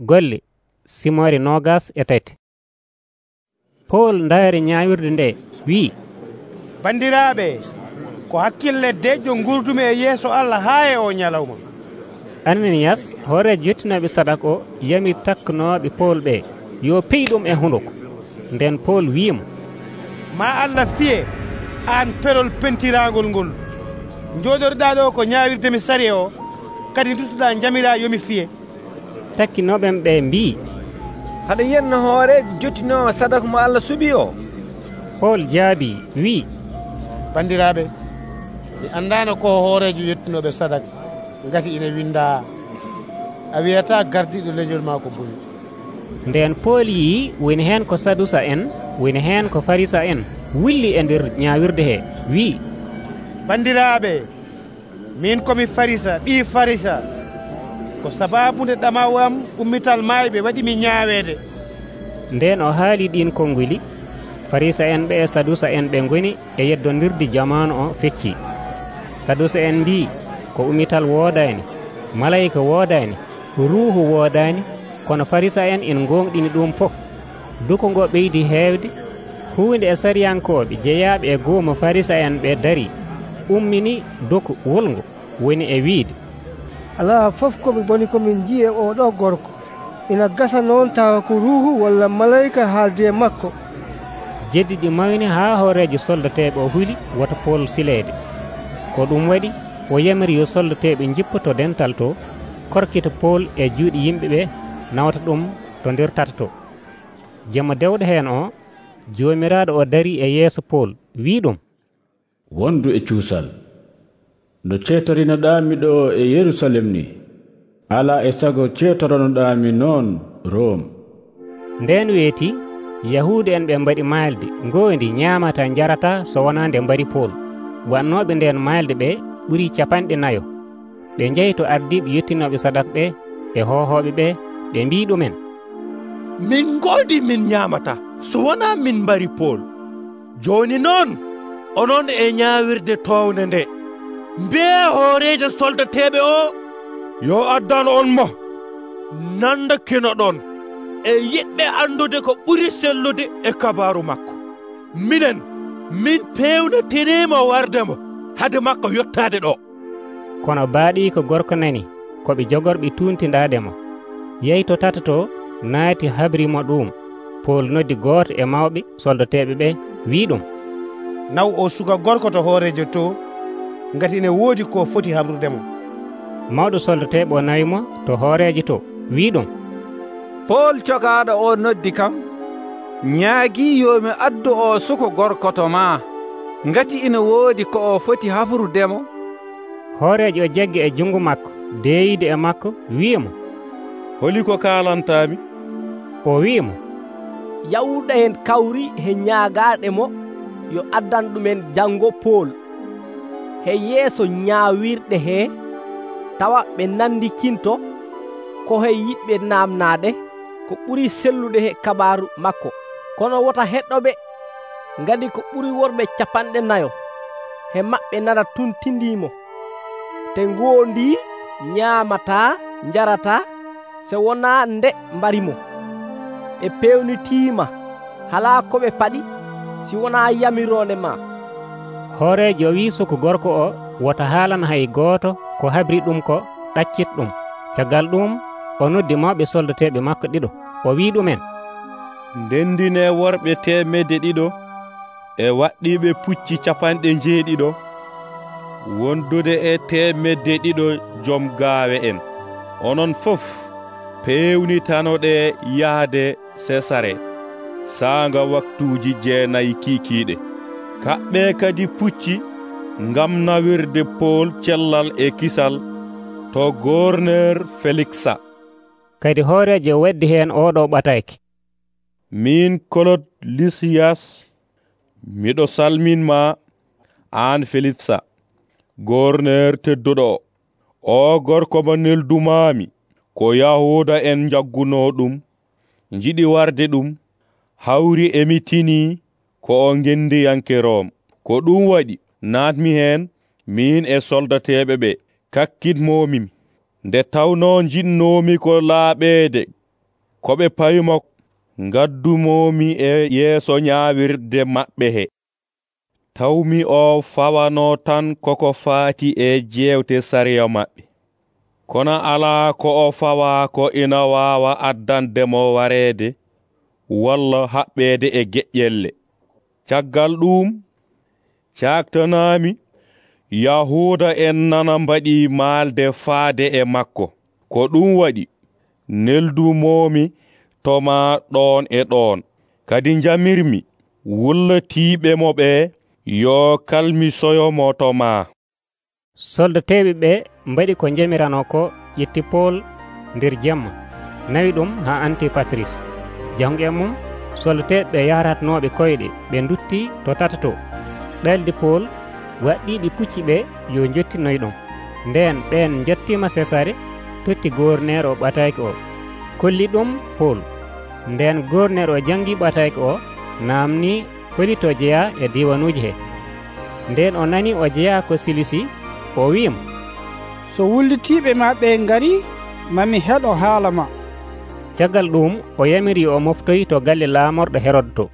golle simore nogas e tati. Pol ndaari ñaawirde nde wi'i bandiraɓe ko hakkille deƴƴo gurdumi e yeeso allah haa e o ñalawma. Ananias hoore jettinaɓe sadak o yami takkanooɓe pol ɓe. Yo pey ɗum e hunduko nden pol wiimo ma allah fiye an perol pentiragol ngol. Joɗorɗa ɗo ko ñawirde mi sari e o. Kadi duttuɗa jamira yomi fiye. takkinoɓen ɓe mbi. Haɗa yenno hoorejo jottinowo sadaka mo allah suuɓi o. Paul jaabi wi. Bandiraɓe mi andano ko hoorejo yettinoɓe sadaka. Gati ina winda a wiyata gardiɗo leñol ma ko boni nden paul yi woni hen ko sadusa en woni hen ko farisa en. Willi e nder ñawirde he wi. Bandiraɓe min komi farisa ɓi farisa. ko sababude ɗama wam ummital maayɓe waɗi mi ñaaweede. Nden o haali ɗin konnguli farisa en ɓe e sadusa en ɓe goni e yeddondirde jamanu o fecci. Sadusa en mbi ko umital woodani malayika woodani ruuhu woodani kono farisa en en gonɗini ɗum fof. Duko ngo ɓeydi heewde huunde e sariyankoɓe jeeyaɓe e goomo farisa en ɓe dari ummini doku wolngo woni e wiide. ala fof koɓe boni komin jiye oɗo gorko. Ina gasa noon tawa ko ruhu walla malayika haaldi e makko. Jeddi ɗi mawni ha hoorejo soldateɓe o huuli woto pool sileede. Ko ɗum waɗi o yamiri yo soldateɓe jippoto dental to korkita pool e juuɗe yimɓeɓe nawata ɗum to nder tata to jama dewɗo hen o jomiraɗo o dari e yeeso pool wi ɗum. Wondu e cuusal. no ceetorinoɗami ɗo e yerusalem ni. Ala e sago ceetoronoɗami noon rome. Nden weeti yahude en ɓe mbaɗi maalde ngondi ñaamata jarata so wona nde mbari pool. Wannoɓe nden maalde ɓe ɓuri capanɗe nayo. Ɓe jeeyi to ardiɓe yettinoɓe sadak ɓe e hohoɓe ɓe ɓe mbi ɗumen. Min ngoodi min ñaamata so wona min mbari pool. Jooni noon onon e ñaawirde towne nde. mbe hoorejo soldateɓe o. Yo addano on mo. Nanda kino ɗon. E yiɗɓe andude ko ɓuri sellude e kabaru makko. Minen min pewnatenimo wardemo. Hade makko yottade ɗo. Kono baaɗi ko gorko nani koɓe jogorɓe tuntidademo yehi to tata to naati habrimo ɗum. Pol noddi gooto e mawɓe soldateɓe ɓe wi ɗum. Naw o suka gorko to hoorejo to ngati ne woodi ko foti hamrudemo mawɗo soldateɓe o nawimo to hooreji to wi ɗum. Pool cokaɗo o noddi kam ñaagi yomi addu o suko gorkoto ma. Ngati ina woodi ko o foti hafrudemo hooreji o jaggi e junngo makko deyide e makko wiimo holi ko kalantami o wiimo yawɗa hen kawri he ñaagaɗe mo yo addan ɗumen janngo pol he yeeso ñaawirɗe hee tawa ɓe nandikinto ko he yiɗɓe namnaade ko ɓuri sellude he kabaru makko. Kono wota heɗɗoɓe ngadi ko ɓuri worɓe capanɗe nayo he maɓɓe nana tuntindimo te ngondi ñaamata jarata so wona nde mbarimo. Ɓe pewnitima hala koɓe paɗi si wona yamironde ma hoorejo wi suku gorko o wota haalan hay gooto ko habri ɗum ko ɗaccit ɗum. Caggal ɗum o noddi mawɓe soldateɓe makko ɗiɗo. O wi ɗumen. Ndendine worɓe temedde ɗiɗo e waɗɗiɓe pucci capanɗe jeeɗiɗo wondude e temedde ɗiɗo joom gaawe en. Onon fof peewnitanoɗe yahde sesare saanga waktuuji jeenayi kiikiiɗe. kaɓɓe kadi pucci ngam nawirde pool cellal e kisal to gorner feliksa kadi hoorejo waddi heen oɗo ɓatayke min kolot lisiyas miɗo salminma an feliksa gorner tedduɗo. O o gorko mo neldumami ko yahuda en jagguno ɗum jiɗi warde ɗum hawri emi tini ko o gendiyankeroom ko ɗum waɗi natmi hen min e soldateɓe ɓe kakkitmomimi nde tawno jinnomi ko laaɓede ko ɓe payimo ngaddumomi e yeeso ñaawirde maɓɓe he. Tawmi o fawano tan koko faati e jewte sariya maɓɓe. Kono alaa ko o fawa ko ina waawa addandemo wareede walla haɓɓeede e geƴƴelle. caggal ɗum caktanami yahuda en nana mbaɗi maalde faade e makko. Ko ɗum waɗi neldumomi toma ɗon e ɗon kadi jamirmi wullatiɓe mo ɓe yo kalmisoyomo toma soldateɓe ɓe mbaɗi ko jamirano ko ƴetti pol nder jemma. Nawi ɗum ha antipatris jawgue mum solleteɓe yaratnoɓe koyɗe ɓe dutti to tata to ɓelde pool waɗɗiɓe pucci ɓe yo jottinoy ɗum nden ɓen jettima sesare totti gornere o ɓataki o. Kolli ɗum pool. Nden gornere o jangi ɓataki o namni holi to jeeya e diwanuji he. Nden o nani o jeeya ko silisi o wiimo so wullitiɓe ma ɓe gari mami heɗo haala ma. caggal ɗum o yamiri o moftoyi to galle laamorɗo hérode to